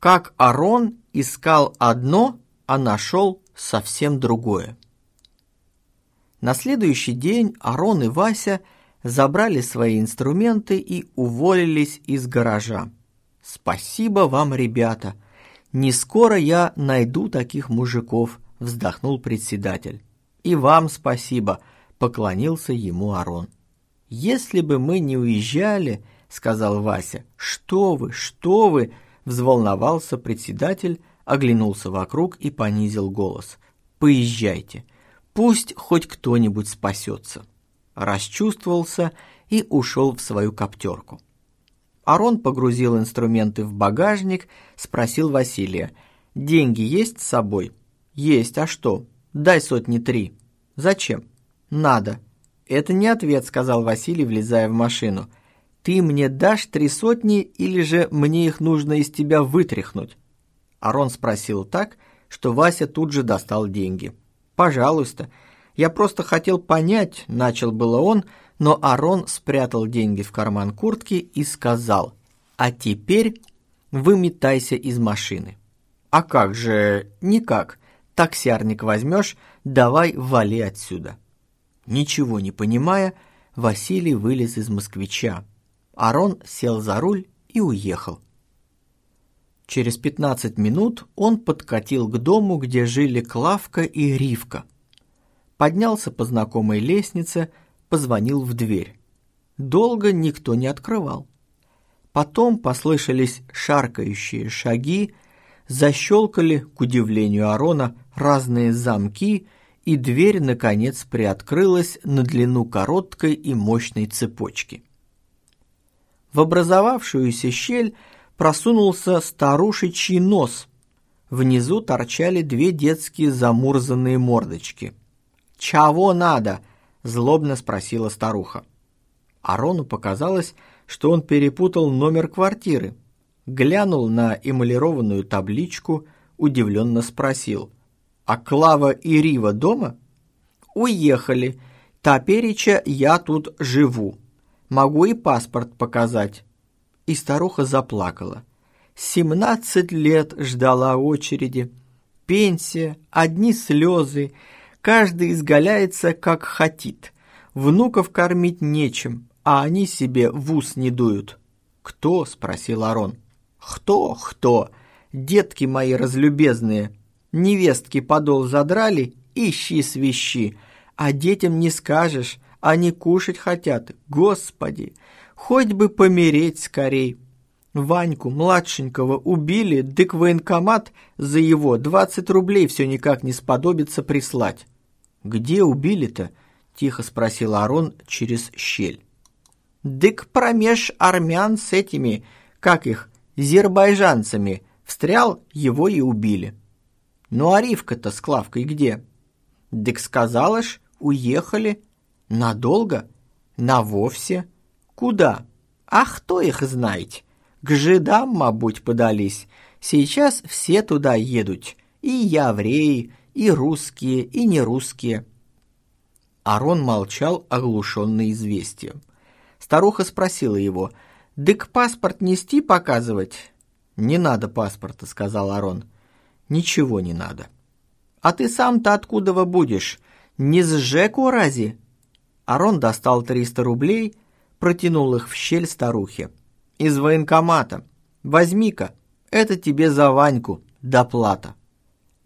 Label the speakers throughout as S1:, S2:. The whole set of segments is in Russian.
S1: Как Арон искал одно, а нашел совсем другое. На следующий день Арон и Вася забрали свои инструменты и уволились из гаража. «Спасибо вам, ребята! Не скоро я найду таких мужиков», — вздохнул председатель. «И вам спасибо», — поклонился ему Арон. «Если бы мы не уезжали», — сказал Вася. «Что вы, что вы!» — взволновался председатель, оглянулся вокруг и понизил голос. «Поезжайте, пусть хоть кто-нибудь спасется». Расчувствовался и ушел в свою коптерку. Арон погрузил инструменты в багажник, спросил Василия. «Деньги есть с собой?» «Есть, а что? Дай сотни три». «Зачем?» «Надо». «Это не ответ», — сказал Василий, влезая в машину. «Ты мне дашь три сотни или же мне их нужно из тебя вытряхнуть?» Арон спросил так, что Вася тут же достал деньги. «Пожалуйста. Я просто хотел понять», — начал было он, — но Арон спрятал деньги в карман куртки и сказал, «А теперь выметайся из машины». «А как же? Никак. Таксярник возьмешь, давай вали отсюда». Ничего не понимая, Василий вылез из москвича. Арон сел за руль и уехал. Через пятнадцать минут он подкатил к дому, где жили Клавка и Ривка. Поднялся по знакомой лестнице, позвонил в дверь. Долго никто не открывал. Потом послышались шаркающие шаги, защелкали, к удивлению Арона, разные замки, и дверь, наконец, приоткрылась на длину короткой и мощной цепочки. В образовавшуюся щель просунулся старушечий нос. Внизу торчали две детские замурзанные мордочки. «Чего надо?» злобно спросила старуха. Арону показалось, что он перепутал номер квартиры. Глянул на эмалированную табличку, удивленно спросил. «А Клава и Рива дома?» «Уехали. Топереча я тут живу. Могу и паспорт показать». И старуха заплакала. «Семнадцать лет ждала очереди. Пенсия, одни слезы, Каждый изгаляется, как хотит. Внуков кормить нечем, а они себе в ус не дуют. «Кто?» — спросил Арон. «Кто? Кто? Детки мои разлюбезные. Невестки подол задрали, ищи свищи. А детям не скажешь, они кушать хотят. Господи, хоть бы помереть скорей». Ваньку, младшенького, убили, дык военкомат за его 20 рублей все никак не сподобится прислать. «Где убили-то?» — тихо спросил Арон через щель. «Дык промеж армян с этими, как их, зербайжанцами, встрял, его и убили». «Ну а Ривка-то с Клавкой где?» «Дык сказала ж, уехали. Надолго? На вовсе? Куда? А кто их знает?» К жидам, мабуть, подались. Сейчас все туда едут. И евреи, и русские, и нерусские. Арон молчал, оглушенный известием. Старуха спросила его, «Дык паспорт нести показывать?» «Не надо паспорта», — сказал Арон. «Ничего не надо». «А ты сам-то откуда будешь? Не с Жеку рази?» Арон достал триста рублей, протянул их в щель старухе из военкомата. Возьми-ка, это тебе за Ваньку доплата».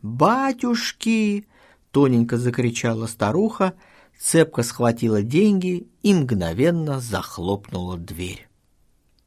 S1: «Батюшки!» — тоненько закричала старуха, цепко схватила деньги и мгновенно захлопнула дверь.